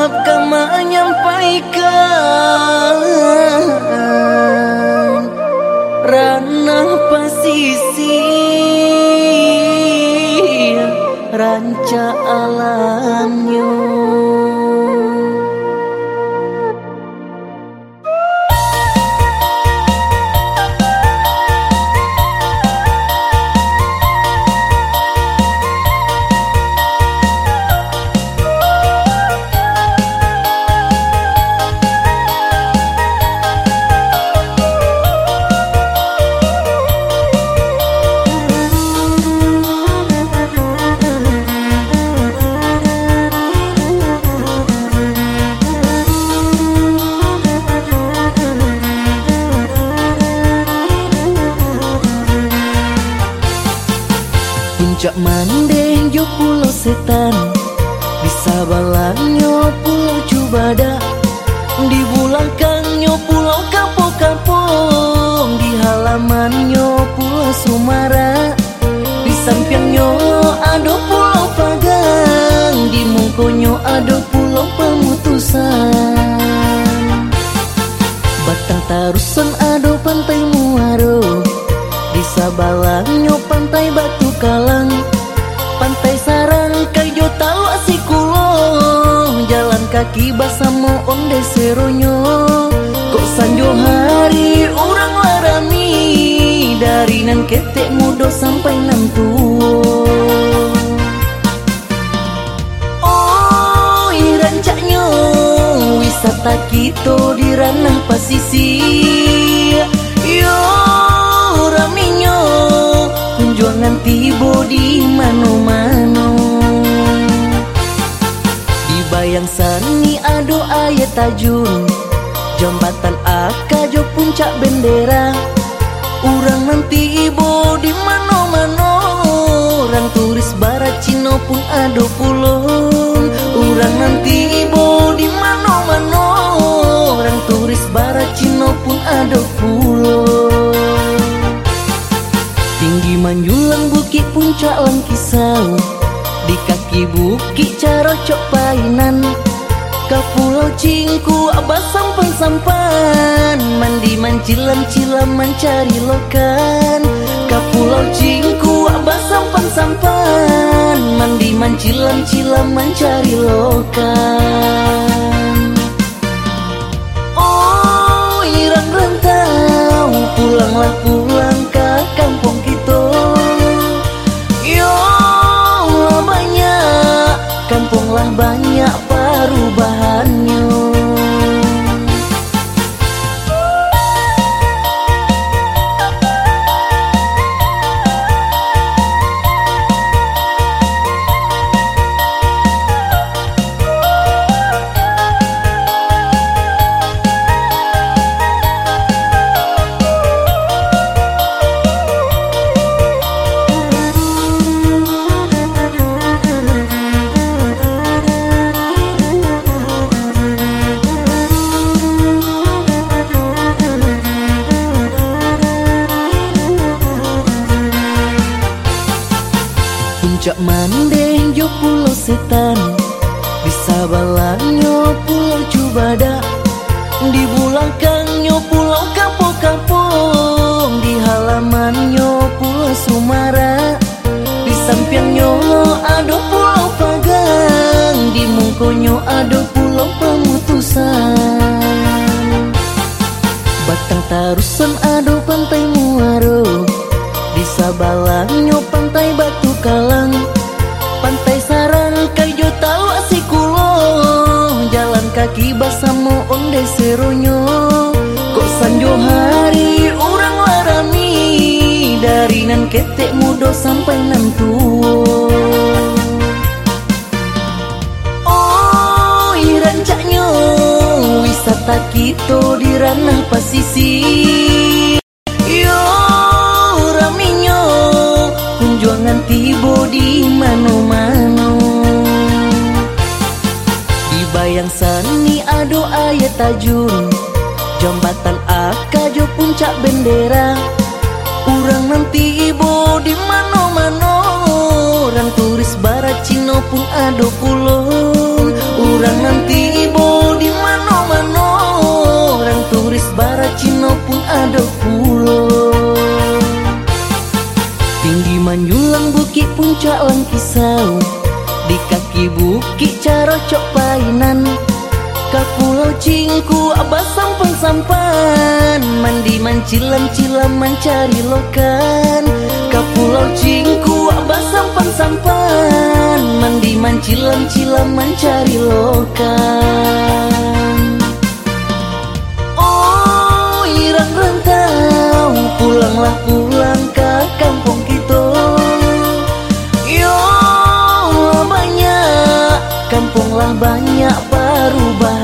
Maafkan menyampaikan Ranah pasisi Ranca alamnya. Mandeng jo pulau setan. Bisa balangnya Kaki basamo onde seronyo. Kok sanjo hari orang larami Dari nan ketek mudo Di bayang sani ado ayat tajun. Jambatan akajo puncak bendera. Urang nanti ibo di mano-mano Orang turis barat Cino pun ado pulung Urang nanti ibo di mano-mano Orang turis barat Cino pun ado pulung Tinggi manjulang bukit puncak langkisau. Di kaki bukit carocok painan pulau Cingku abah sampan-sampan. Mandi mancilam-cilam mencari lokan. Ke pulau Cingku abah sampan-sampan. Mandi mancilam-cilam mencari lokan. Oh irang rantau Pulanglah pulang ke kampung kita. Yo lah banyak Kampunglah banyak Puncak mandeng jo pulau setan. Di sabalangnya pulau cubada. Di bulakangnya pulau kapok-kapok Di halamannya pulau Sumara. Di sampingnya ada pulau Pagang. Di mungkonyo ada pulau Pemutusan. Batang tarusan ada kaki basamo onde seronyo. Kok sanjo hari orang larami Dari nan ketek mudo sampai nan tuo Oh irancaknya wisata kita di ranah pasisir Yo raminya kunjungan tibo di mano-mano tajun Jambatan akajo puncak bendera. Urang nanti ibo di mano-mano Orang turis barat Cino pun ado pulung Urang nanti ibo di mano-mano Orang turis barat Cino pun ado pulung Tinggi manjulang bukit puncak langkisau Di kaki bukit carocok painan Cingku abah sampan-sampan Mandi mancilam-cilam mencari lokan. Ke pulau Cingku abah sampan-sampan Mandi mancilam-cilam mencari lokan. Oh irang rantau Pulanglah pulang ke kampung kita. Yo banyak Kampunglah banyak perubahan